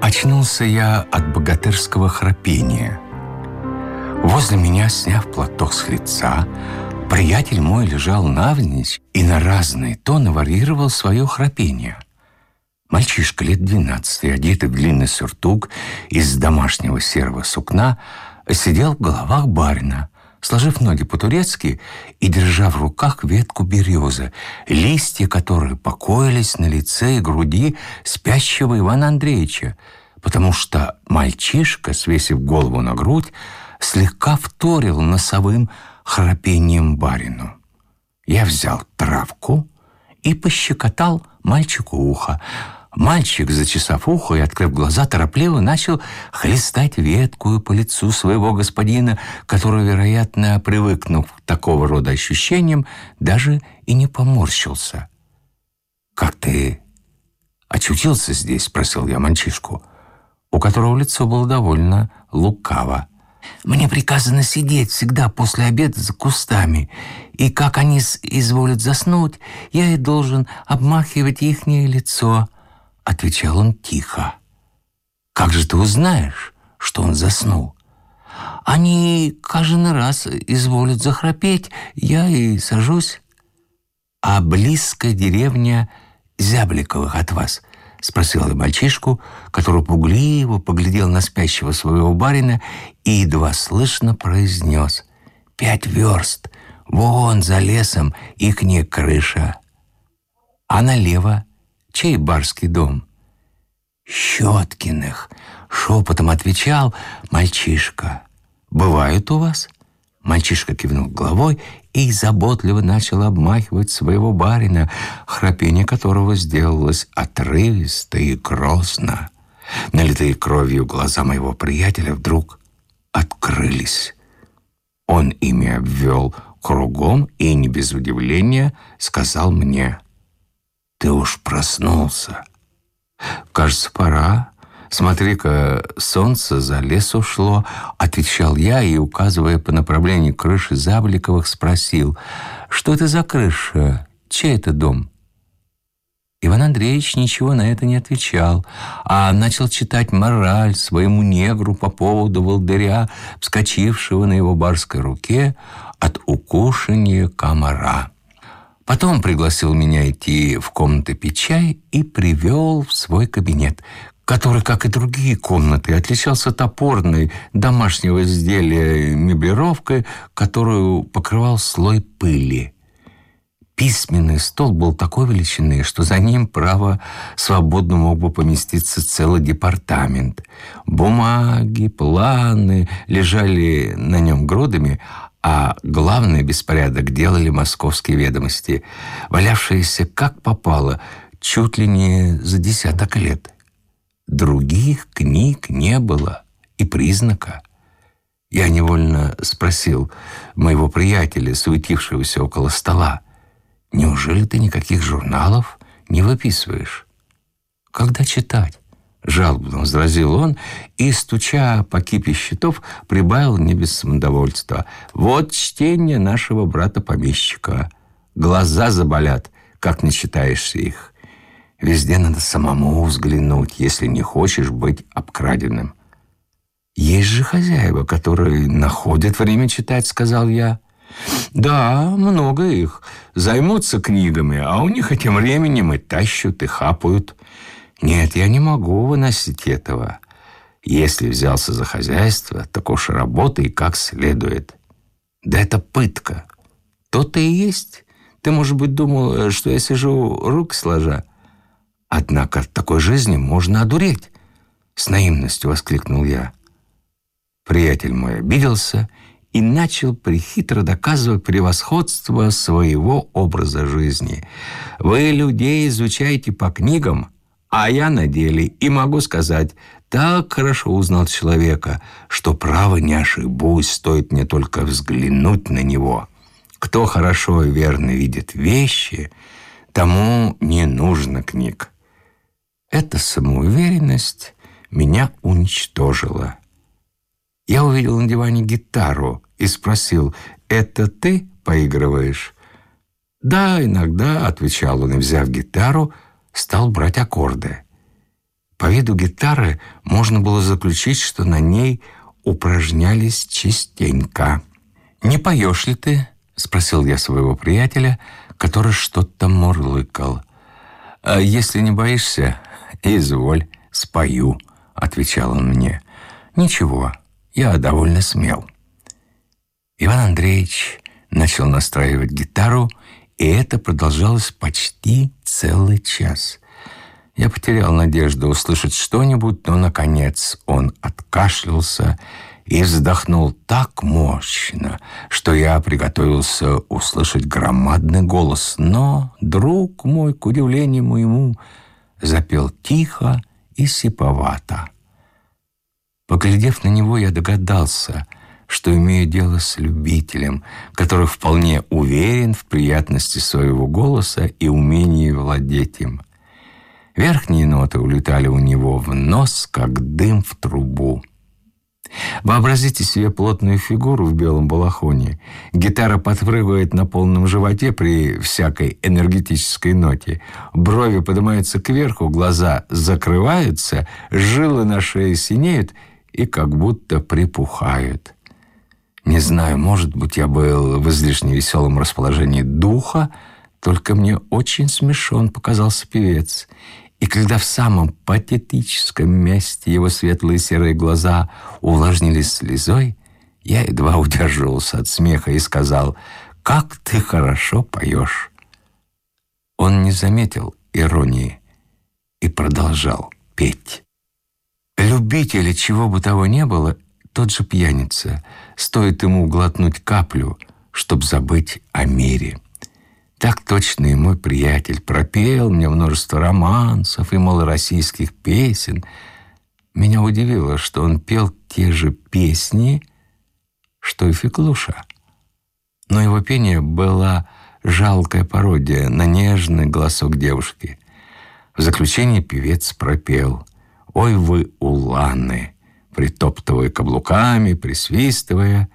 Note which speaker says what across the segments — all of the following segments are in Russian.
Speaker 1: Очнулся я от богатырского храпения. Возле меня, сняв платок с лица, приятель мой лежал навзничь и на разные тоны варьировал свое храпение. Мальчишка лет двенадцати, одетый в длинный сюртук из домашнего серого сукна, сидел в головах барина, сложив ноги по-турецки и держа в руках ветку березы, листья которой покоились на лице и груди спящего Ивана Андреевича, потому что мальчишка, свесив голову на грудь, слегка вторил носовым храпением барину. Я взял травку и пощекотал мальчику ухо, Мальчик, зачесав ухо и открыв глаза, торопливо начал хлестать веткую по лицу своего господина, который, вероятно, привыкнув к такого рода ощущениям, даже и не поморщился. «Как ты очутился здесь?» — спросил я мальчишку, у которого лицо было довольно лукаво. «Мне приказано сидеть всегда после обеда за кустами, и как они изволят заснуть, я и должен обмахивать ихнее лицо» отвечал он тихо. «Как же ты узнаешь, что он заснул?» «Они каждый раз изволят захрапеть, я и сажусь». «А близкая деревня Зябликовых от вас?» — спросил я мальчишку, который пугливо поглядел на спящего своего барина и едва слышно произнес «Пять верст, вон за лесом ихняя крыша». А налево Чей барский дом? Щеткиных, шепотом отвечал мальчишка. Бывает у вас? Мальчишка кивнул головой и заботливо начал обмахивать своего барина, храпение которого сделалось отрывисто и грозно. Налитые кровью глаза моего приятеля вдруг открылись. Он ими обвел кругом и, не без удивления, сказал мне — ты уж проснулся. Кажется, пора. Смотри-ка, солнце за лес ушло, отвечал я и, указывая по направлению крыши Забликовых, спросил, что это за крыша, чей это дом? Иван Андреевич ничего на это не отвечал, а начал читать мораль своему негру по поводу волдыря, вскочившего на его барской руке от укушения комара. Потом пригласил меня идти в комнаты пить чай и привел в свой кабинет, который, как и другие комнаты, отличался топорной домашнего изделия меблировкой, которую покрывал слой пыли. Письменный стол был такой величины, что за ним, право, свободно мог бы поместиться целый департамент. Бумаги, планы лежали на нем грудами, а главный беспорядок делали московские ведомости, валявшиеся как попало, чуть ли не за десяток лет. Других книг не было и признака. Я невольно спросил моего приятеля, суетившегося около стола, «Неужели ты никаких журналов не выписываешь? Когда читать?» Жалобно возразил он и, стуча по кипе счетов, прибавил не без самодовольства. «Вот чтение нашего брата-помещика. Глаза заболят, как не читаешься их. Везде надо самому взглянуть, если не хочешь быть обкраденным». «Есть же хозяева, которые находят время читать», — сказал я. «Да, много их. Займутся книгами, а у них этим временем и тащут, и хапают». Нет, я не могу выносить этого. Если взялся за хозяйство, так уж работай как следует. Да это пытка. То-то и есть. Ты, может быть, думал, что я сижу рук сложа. Однако от такой жизни можно одуреть. С наивностью воскликнул я. Приятель мой обиделся и начал прихитро доказывать превосходство своего образа жизни. Вы людей изучаете по книгам, а я на деле и могу сказать, так хорошо узнал человека, что право не ошибусь, стоит мне только взглянуть на него. Кто хорошо и верно видит вещи, тому не нужно книг. Эта самоуверенность меня уничтожила. Я увидел на диване гитару и спросил, «Это ты поигрываешь?» «Да, иногда», — отвечал он, и, взяв гитару, — стал брать аккорды. По виду гитары можно было заключить, что на ней упражнялись частенько. «Не поешь ли ты?» — спросил я своего приятеля, который что-то мурлыкал. «А если не боишься, изволь, спою», — отвечал он мне. «Ничего, я довольно смел». Иван Андреевич начал настраивать гитару, и это продолжалось почти целый час. Я потерял надежду услышать что-нибудь, но, наконец, он откашлялся и вздохнул так мощно, что я приготовился услышать громадный голос. Но друг мой, к удивлению моему, запел тихо и сиповато. Поглядев на него, я догадался, что имею дело с любителем, который вполне уверен в приятности своего голоса и умении владеть им. Верхние ноты улетали у него в нос, как дым в трубу. Вообразите себе плотную фигуру в белом балахоне. Гитара подпрыгивает на полном животе при всякой энергетической ноте. Брови поднимаются кверху, глаза закрываются, жилы на шее синеют и как будто припухают. Не знаю, может быть, я был в излишне веселом расположении духа, только мне очень смешон показался певец. И когда в самом патетическом месте его светлые серые глаза увлажнились слезой, я едва удерживался от смеха и сказал «Как ты хорошо поешь!» Он не заметил иронии и продолжал петь. Любителя чего бы того ни было, тот же пьяница. Стоит ему глотнуть каплю, чтоб забыть о мире. Так точно и мой приятель пропел мне множество романсов и малороссийских песен. Меня удивило, что он пел те же песни, что и Феклуша. Но его пение была жалкая пародия на нежный голосок девушки. В заключение певец пропел «Ой вы, уланы!» Притоптывая каблуками, присвистывая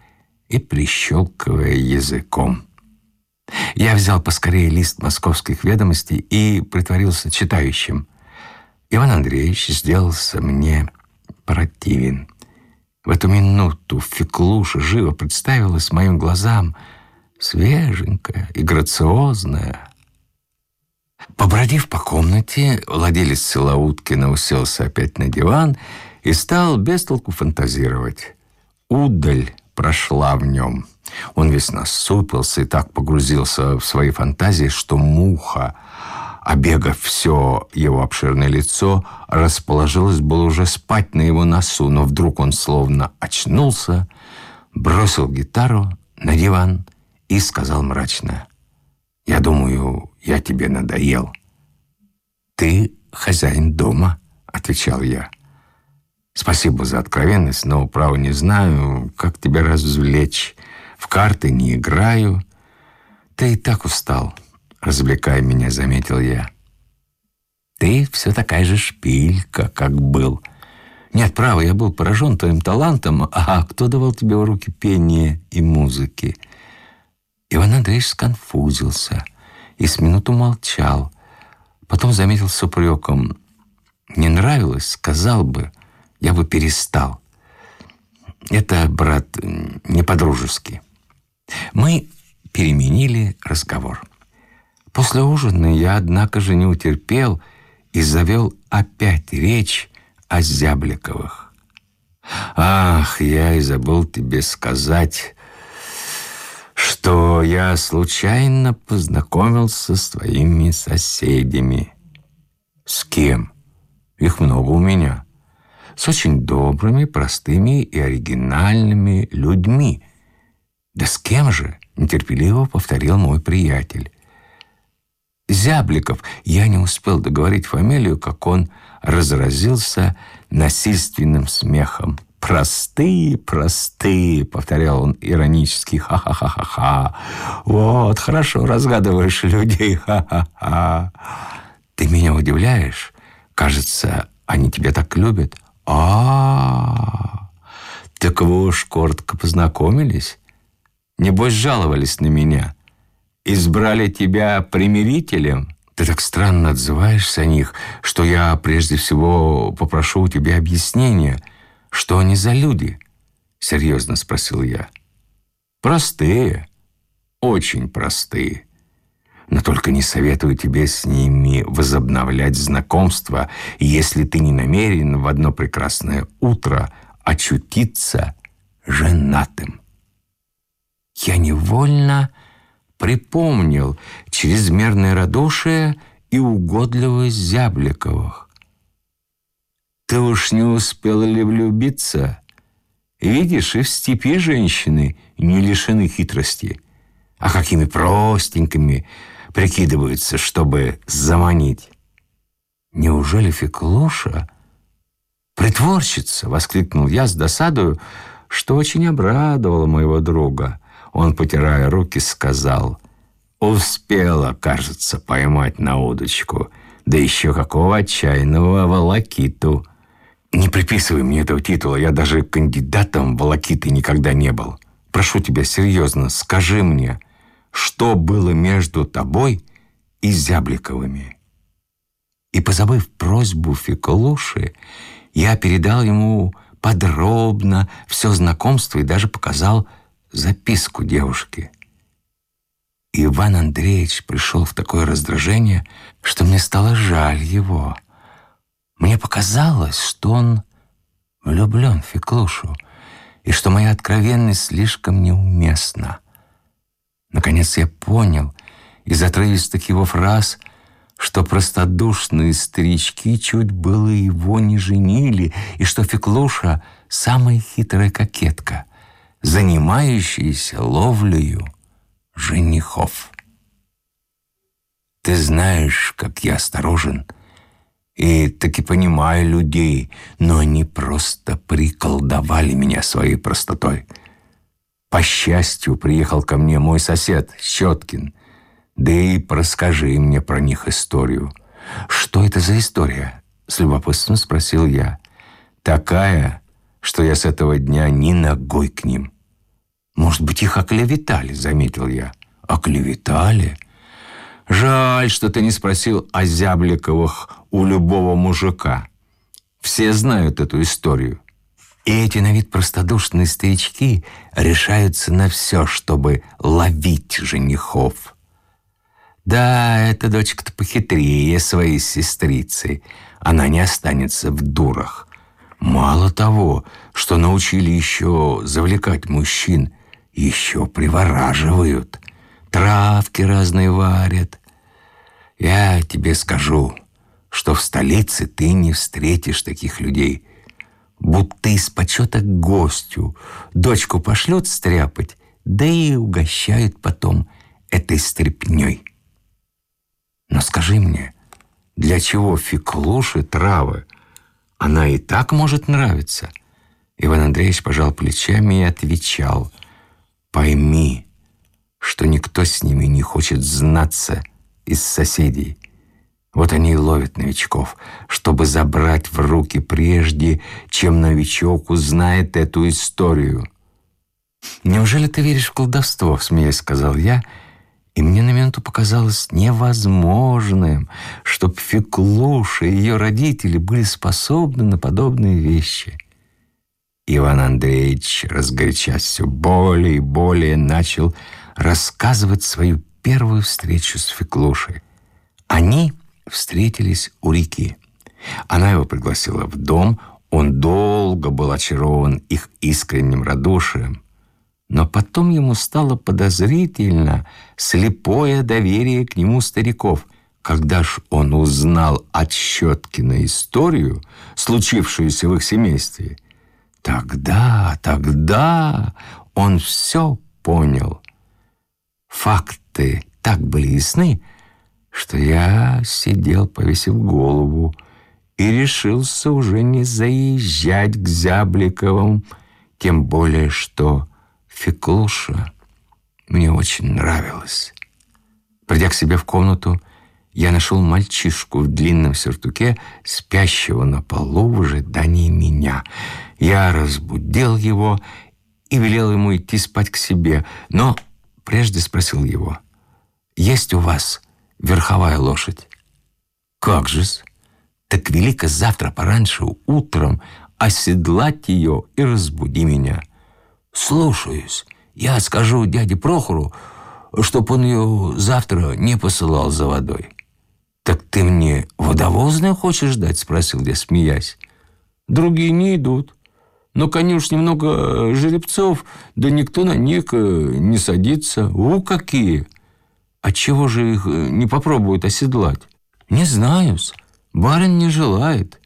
Speaker 1: и прищелкивая языком. Я взял поскорее лист московских ведомостей и притворился читающим. Иван Андреевич сделался мне противен. В эту минуту Феклуша живо представилась моим глазам свеженькая и грациозная. Побродив по комнате, владелец Целоуткина уселся опять на диван и стал без толку фантазировать. Удаль прошла в нем. Он весь насупился и так погрузился в свои фантазии, что муха, обегав все его обширное лицо, расположилась было уже спать на его носу, но вдруг он словно очнулся, бросил гитару на диван и сказал мрачно, «Я думаю, я тебе надоел». «Ты хозяин дома», — отвечал я. Спасибо за откровенность, но, право, не знаю, как тебя развлечь. В карты не играю. Ты и так устал, развлекая меня, заметил я. Ты все такая же шпилька, как был. Нет, право, я был поражен твоим талантом. А кто давал тебе в руки пение и музыки? Иван Андреевич сконфузился и с минуту молчал. Потом заметил с упреком. Не нравилось, сказал бы — я бы перестал. Это, брат, не по-дружески. Мы переменили разговор. После ужина я, однако же, не утерпел и завел опять речь о Зябликовых. Ах, я и забыл тебе сказать, что я случайно познакомился с твоими соседями. С кем? Их много у меня с очень добрыми, простыми и оригинальными людьми. «Да с кем же?» — нетерпеливо повторил мой приятель. Зябликов. Я не успел договорить фамилию, как он разразился насильственным смехом. «Простые, простые», — повторял он иронически, «ха-ха-ха-ха-ха». «Вот, хорошо разгадываешь людей, ха-ха-ха». «Ты меня удивляешь? Кажется, они тебя так любят а, Так вы уж коротко познакомились? Небось, жаловались на меня. Избрали тебя примирителем? Ты так странно отзываешься о них, что я прежде всего попрошу у тебя объяснения, что они за люди, серьезно спросил я. Простые, очень простые. Но только не советую тебе с ними возобновлять знакомство, если ты не намерен в одно прекрасное утро очутиться женатым. Я невольно припомнил чрезмерное радушие и угодливость Зябликовых. Ты уж не успела ли влюбиться? Видишь, и в степи женщины не лишены хитрости. А какими простенькими прикидываются, чтобы заманить. Неужели Феклуша притворщица? Воскликнул я с досадою, что очень обрадовало моего друга. Он, потирая руки, сказал, «Успела, кажется, поймать на удочку. Да еще какого отчаянного волокиту!» «Не приписывай мне этого титула, я даже кандидатом волокиты никогда не был. Прошу тебя, серьезно, скажи мне, что было между тобой и Зябликовыми?» И, позабыв просьбу Феколуши, я передал ему подробно все знакомство и даже показал записку девушки. Иван Андреевич пришел в такое раздражение, что мне стало жаль его. Мне показалось, что он влюблен в Феклушу, и что моя откровенность слишком неуместна. Наконец я понял из отрывистых его фраз, что простодушные старички чуть было его не женили, и что Феклуша — самая хитрая кокетка — занимающиеся ловлею женихов. Ты знаешь, как я осторожен и таки понимаю людей, но они просто приколдовали меня своей простотой. По счастью, приехал ко мне мой сосед Щеткин, да и расскажи мне про них историю. Что это за история? С любопытством спросил я. Такая, что я с этого дня ни ногой к ним. «Может быть, их оклеветали», — заметил я. «Оклеветали?» «Жаль, что ты не спросил о Зябликовых у любого мужика. Все знают эту историю. И эти на вид простодушные старички решаются на все, чтобы ловить женихов. Да, эта дочка-то похитрее своей сестрицы. Она не останется в дурах. Мало того, что научили еще завлекать мужчин — еще привораживают, травки разные варят. Я тебе скажу, что в столице ты не встретишь таких людей, будто из почета к гостю дочку пошлет стряпать, да и угощают потом этой стряпней. Но скажи мне, для чего феклуши травы? Она и так может нравиться. Иван Андреевич пожал плечами и отвечал — Пойми, что никто с ними не хочет знаться из соседей. Вот они и ловят новичков, чтобы забрать в руки прежде, чем новичок узнает эту историю. «Неужели ты веришь в колдовство?» — смеясь сказал я, и мне на минуту показалось невозможным, чтобы Феклуша и ее родители были способны на подобные вещи. Иван Андреевич, разгорячась все более и более, начал рассказывать свою первую встречу с Феклушей. Они встретились у реки. Она его пригласила в дом, он долго был очарован их искренним радушием. Но потом ему стало подозрительно слепое доверие к нему стариков. Когда ж он узнал от Щеткина историю, случившуюся в их семействе, Тогда, тогда он все понял. Факты так были ясны, что я сидел, повесив голову, и решился уже не заезжать к Зябликовым, тем более что Феклуша мне очень нравилась. Придя к себе в комнату, я нашел мальчишку в длинном сюртуке, спящего на полу в ожидании меня. Я разбудил его и велел ему идти спать к себе, но прежде спросил его, «Есть у вас верховая лошадь. Как же-с? Так велико завтра пораньше утром оседлать ее и разбуди меня. Слушаюсь. Я скажу дяде Прохору, чтоб он ее завтра не посылал за водой. «Так ты мне водовозное хочешь дать?» — спросил я, смеясь. «Другие не идут. Но, конечно, немного жеребцов, да никто на них э, не садится. У какие! А чего же их э, не попробуют оседлать? Не знаю -с. Барин не желает.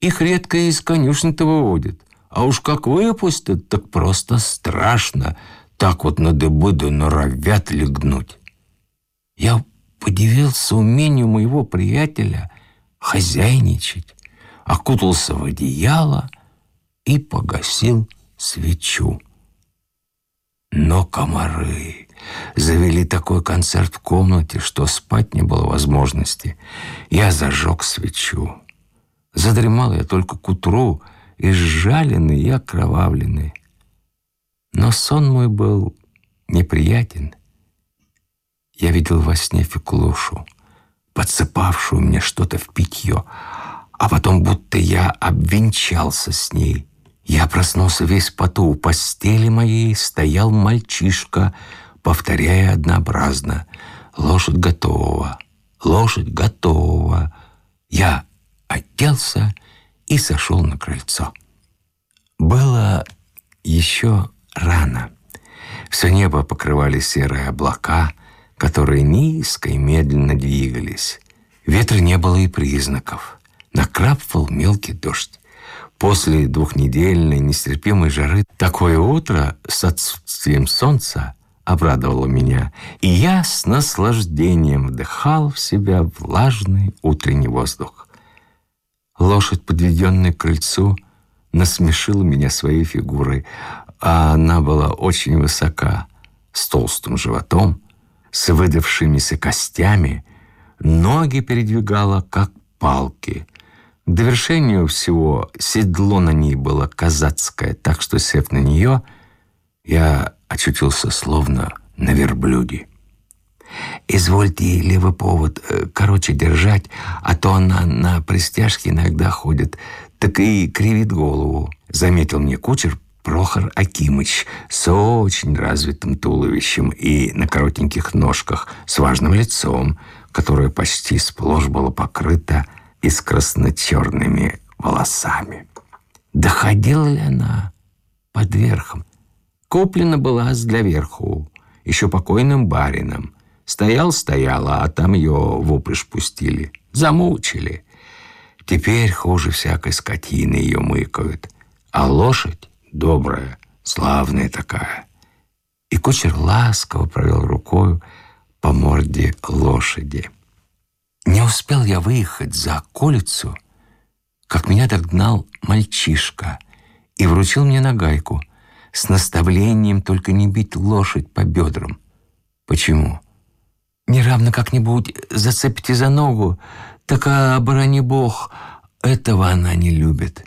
Speaker 1: Их редко из конюшни-то выводят. А уж как выпустят, так просто страшно. Так вот на дыбы да норовят легнуть. Я подивился умению моего приятеля хозяйничать, окутался в одеяло и погасил свечу. Но комары завели такой концерт в комнате, что спать не было возможности. Я зажег свечу. Задремал я только к утру, изжаленный и окровавленный. Но сон мой был неприятен. Я видел во сне Феклушу, подсыпавшую мне что-то в питье, а потом будто я обвенчался с ней. Я проснулся весь поту. У постели моей стоял мальчишка, повторяя однообразно «Лошадь готова, лошадь готова». Я оделся и сошел на крыльцо. Было еще рано. Все небо покрывали серые облака, которые низко и медленно двигались. Ветра не было и признаков. Накрапывал мелкий дождь. После двухнедельной нестерпимой жары такое утро с отсутствием солнца обрадовало меня, и я с наслаждением вдыхал в себя влажный утренний воздух. Лошадь, подведенная к крыльцу, насмешила меня своей фигурой, а она была очень высока, с толстым животом, с выдавшимися костями, ноги передвигала, как палки. К довершению всего седло на ней было казацкое, так что, сев на нее, я очутился словно на верблюде. «Извольте левый повод э, короче держать, а то она на пристяжке иногда ходит, так и кривит голову», — заметил мне кучер, Прохор Акимыч с очень развитым туловищем и на коротеньких ножках, с важным лицом, которое почти сплошь было покрыто и с красно-черными волосами. Доходила ли она под верхом? Куплена была для верху, еще покойным барином. Стоял-стояла, а там ее в упряжь пустили. Замучили. Теперь хуже всякой скотины ее мыкают. А лошадь добрая, славная такая. И кучер ласково провел рукою по морде лошади. Не успел я выехать за околицу, как меня догнал мальчишка и вручил мне нагайку с наставлением только не бить лошадь по бедрам. Почему? Неравно как-нибудь зацепите за ногу, так, а, оборони бог, этого она не любит.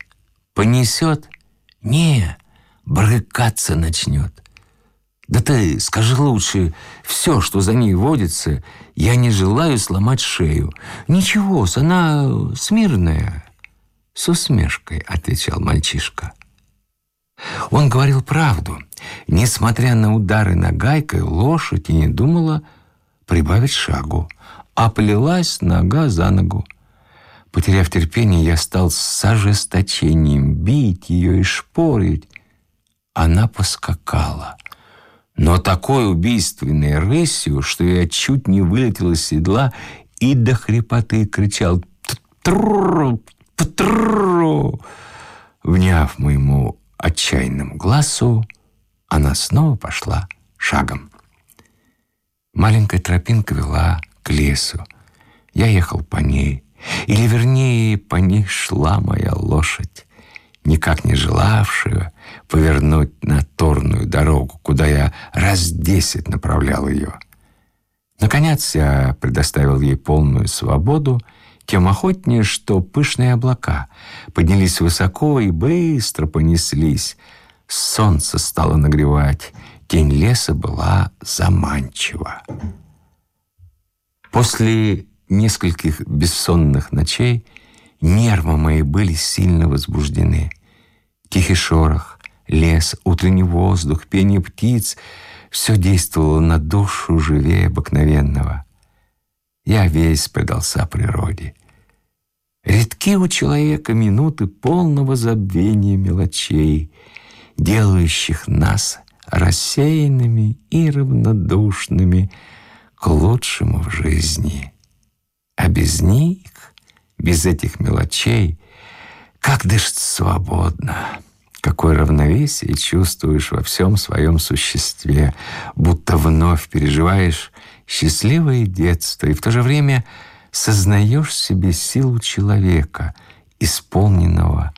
Speaker 1: Понесет — не, брыкаться начнет. Да ты скажи лучше, все, что за ней водится, я не желаю сломать шею. Ничего, она смирная. С усмешкой отвечал мальчишка. Он говорил правду. Несмотря на удары нагайкой, лошадь и не думала прибавить шагу, а плелась нога за ногу. Потеряв терпение, я стал с ожесточением бить ее и шпорить. Она поскакала, но такой убийственной рысью, что я чуть не вылетел из седла и до хрипоты кричал «Тррррру! Тррррру!». Вняв моему отчаянному глазу, она снова пошла шагом. Маленькая тропинка вела к лесу. Я ехал по ней, или, вернее, по ней шла моя лошадь, никак не желавшая повернуть на торную дорогу, куда я раз десять направлял ее. Наконец я предоставил ей полную свободу, тем охотнее, что пышные облака поднялись высоко и быстро понеслись. Солнце стало нагревать, тень леса была заманчива. После нескольких бессонных ночей нервы мои были сильно возбуждены. Тихий шорох, лес, утренний воздух, пение птиц — все действовало на душу живее обыкновенного. Я весь предался природе. Редки у человека минуты полного забвения мелочей, делающих нас рассеянными и равнодушными к лучшему в жизни. А без них, без этих мелочей, как дышать свободно, какое равновесие чувствуешь во всем своем существе, будто вновь переживаешь счастливое детство и в то же время сознаешь себе силу человека, исполненного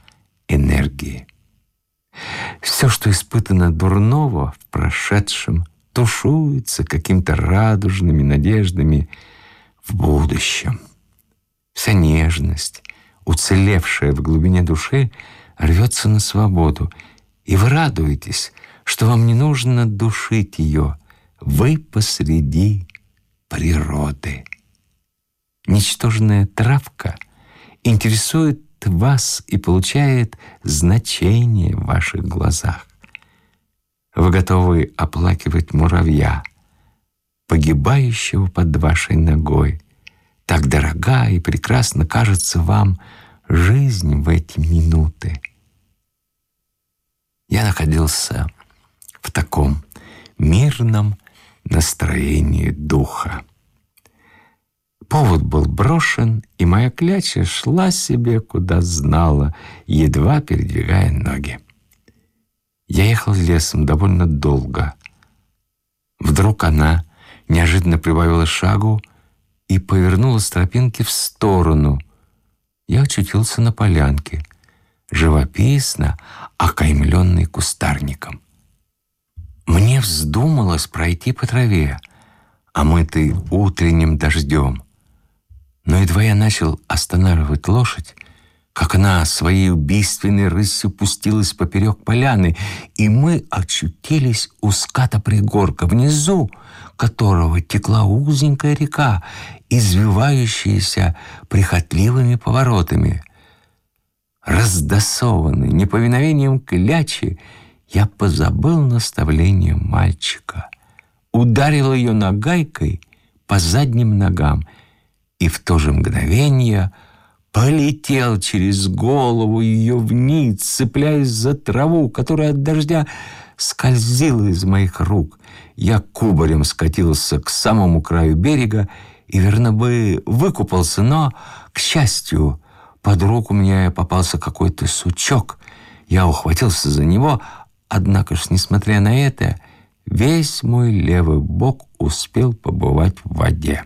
Speaker 1: энергии. Все, что испытано дурного в прошедшем, тушуется какими-то радужными надеждами в будущем. Вся нежность, уцелевшая в глубине души, рвется на свободу, и вы радуетесь, что вам не нужно душить ее. Вы посреди природы. Ничтожная травка интересует вас и получает значение в ваших глазах. Вы готовы оплакивать муравья, погибающего под вашей ногой. Так дорога и прекрасно кажется вам жизнь в эти минуты. Я находился в таком мирном настроении духа. Повод был брошен, и моя кляча шла себе, куда знала, едва передвигая ноги. Я ехал лесом довольно долго. Вдруг она неожиданно прибавила шагу и повернула с тропинки в сторону. Я очутился на полянке, живописно окаймленной кустарником. Мне вздумалось пройти по траве, омытой утренним дождем. Но едва я начал останавливать лошадь, как она своей убийственной рысью пустилась поперек поляны, и мы очутились у ската пригорка, внизу которого текла узенькая река, извивающаяся прихотливыми поворотами. Раздосованный неповиновением клячи, я позабыл наставление мальчика, ударил ее нагайкой по задним ногам и в то же мгновение полетел через голову ее вниз, цепляясь за траву, которая от дождя скользила из моих рук. Я кубарем скатился к самому краю берега и, верно бы, выкупался, но, к счастью, под руку мне попался какой-то сучок. Я ухватился за него, Однако ж, несмотря на это, весь мой левый бок успел побывать в воде.